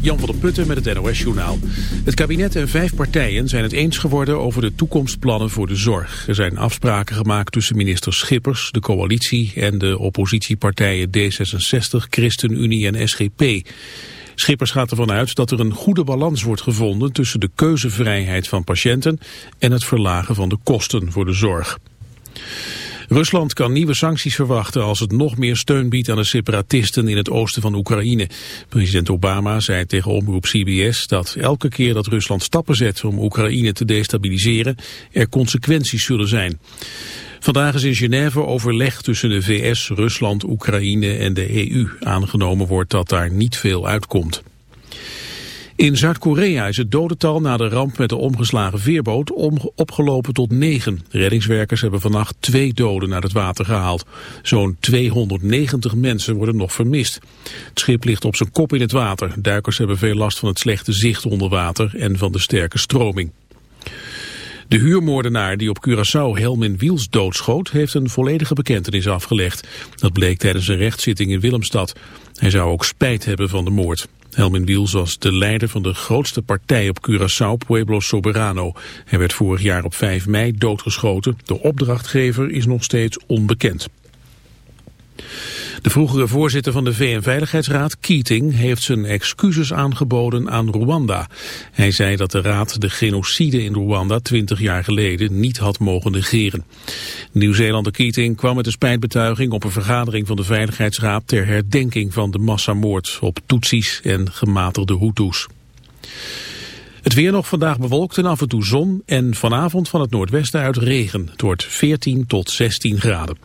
Jan van der Putten met het NOS-journaal. Het kabinet en vijf partijen zijn het eens geworden over de toekomstplannen voor de zorg. Er zijn afspraken gemaakt tussen minister Schippers, de coalitie en de oppositiepartijen D66, ChristenUnie en SGP. Schippers gaat ervan uit dat er een goede balans wordt gevonden tussen de keuzevrijheid van patiënten en het verlagen van de kosten voor de zorg. Rusland kan nieuwe sancties verwachten als het nog meer steun biedt aan de separatisten in het oosten van Oekraïne. President Obama zei tegen omroep CBS dat elke keer dat Rusland stappen zet om Oekraïne te destabiliseren, er consequenties zullen zijn. Vandaag is in Genève overleg tussen de VS, Rusland, Oekraïne en de EU. Aangenomen wordt dat daar niet veel uitkomt. In Zuid-Korea is het dodental na de ramp met de omgeslagen veerboot opgelopen tot negen. Reddingswerkers hebben vannacht twee doden naar het water gehaald. Zo'n 290 mensen worden nog vermist. Het schip ligt op zijn kop in het water. Duikers hebben veel last van het slechte zicht onder water en van de sterke stroming. De huurmoordenaar die op Curaçao Helmin Wiels doodschoot... heeft een volledige bekentenis afgelegd. Dat bleek tijdens een rechtszitting in Willemstad. Hij zou ook spijt hebben van de moord. Helmin Wiels was de leider van de grootste partij op Curaçao, Pueblo Soberano. Hij werd vorig jaar op 5 mei doodgeschoten. De opdrachtgever is nog steeds onbekend. De vroegere voorzitter van de VN-veiligheidsraad, Keating, heeft zijn excuses aangeboden aan Rwanda. Hij zei dat de raad de genocide in Rwanda 20 jaar geleden niet had mogen negeren. Nieuw-Zeelander Keating kwam met een spijtbetuiging op een vergadering van de Veiligheidsraad ter herdenking van de massamoord op Tutsis en gematigde Hutus. Het weer nog vandaag bewolkt en af en toe zon en vanavond van het noordwesten uit regen. Het wordt 14 tot 16 graden.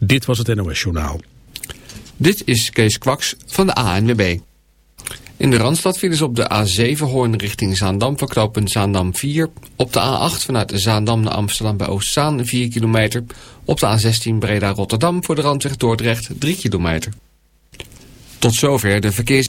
Dit was het NOS Journaal. Dit is Kees Kwaks van de ANWB. In de Randstad vielen ze op de A7 Hoorn richting Zaandam verknopen Zaandam 4. Op de A8 vanuit Zaandam naar Amsterdam bij Oostzaan 4 kilometer. Op de A16 Breda Rotterdam voor de randweg Dordrecht 3 kilometer. Tot zover de verkeers...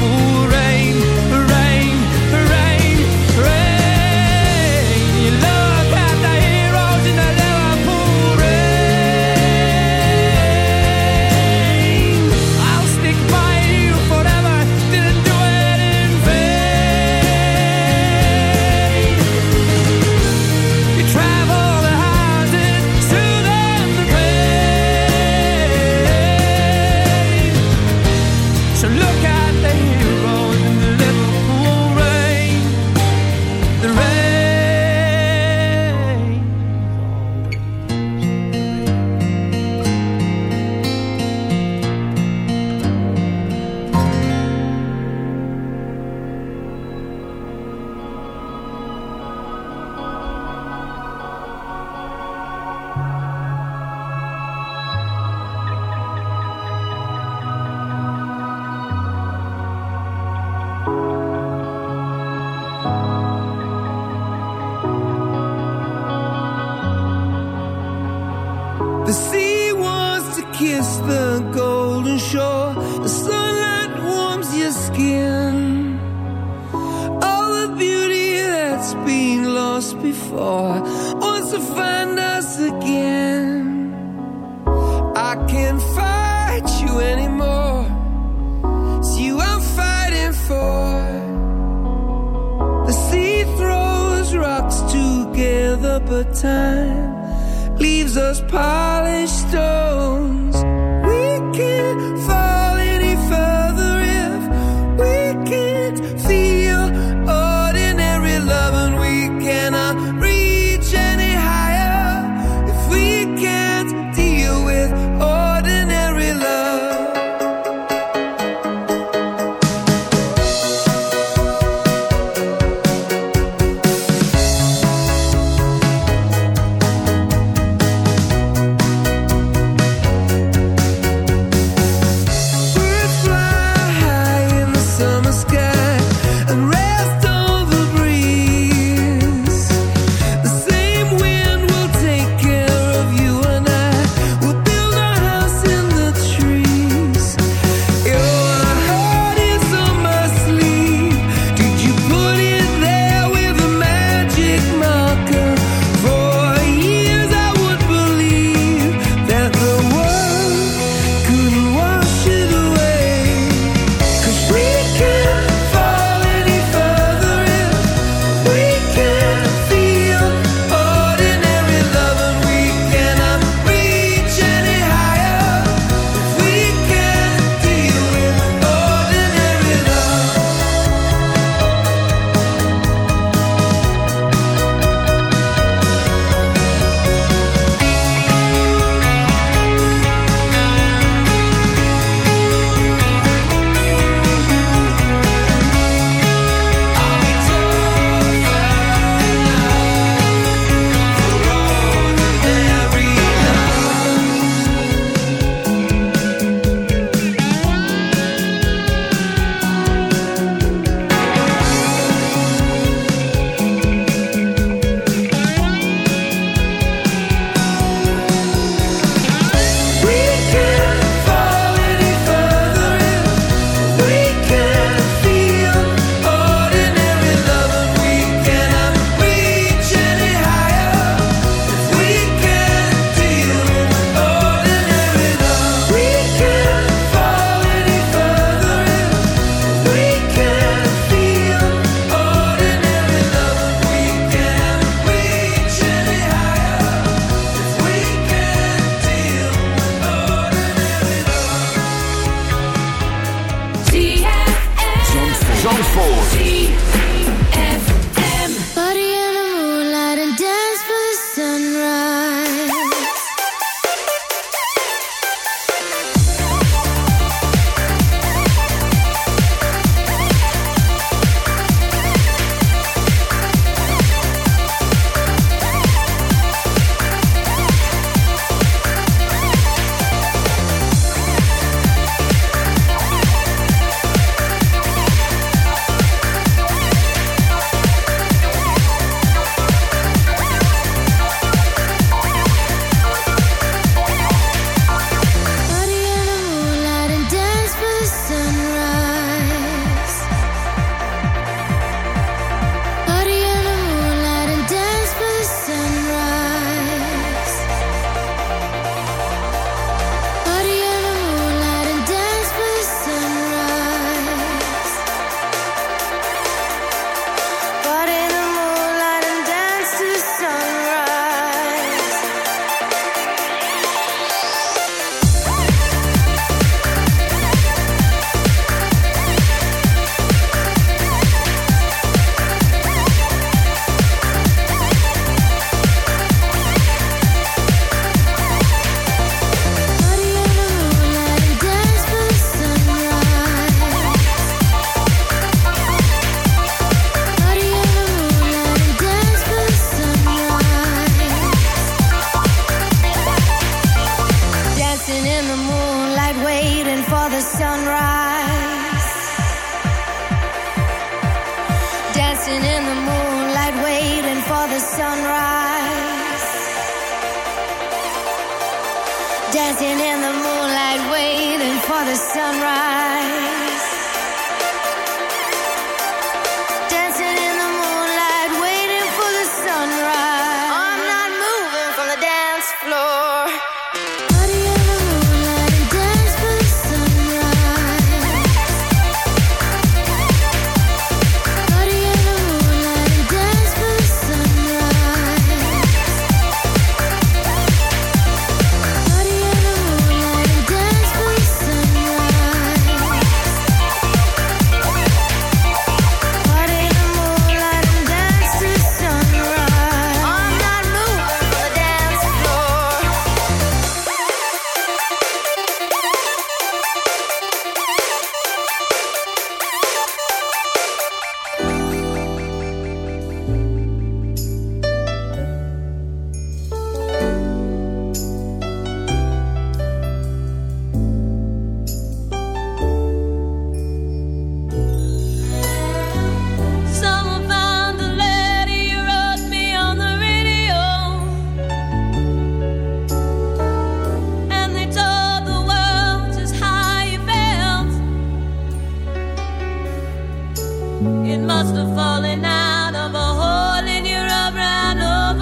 It must have fallen out of a hole in your rubber and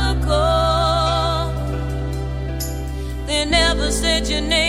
overcoat. Never said your name.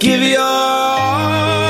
Give your all.